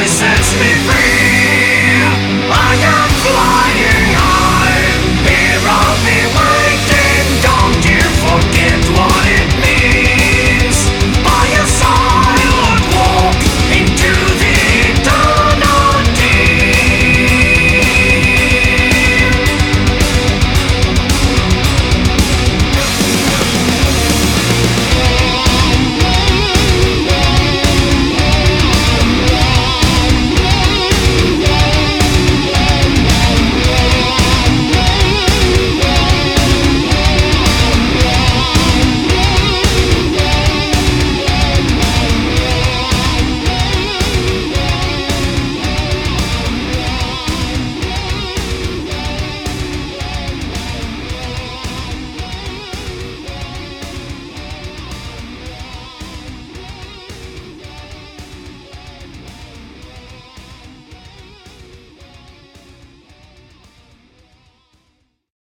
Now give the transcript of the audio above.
voice sets me free.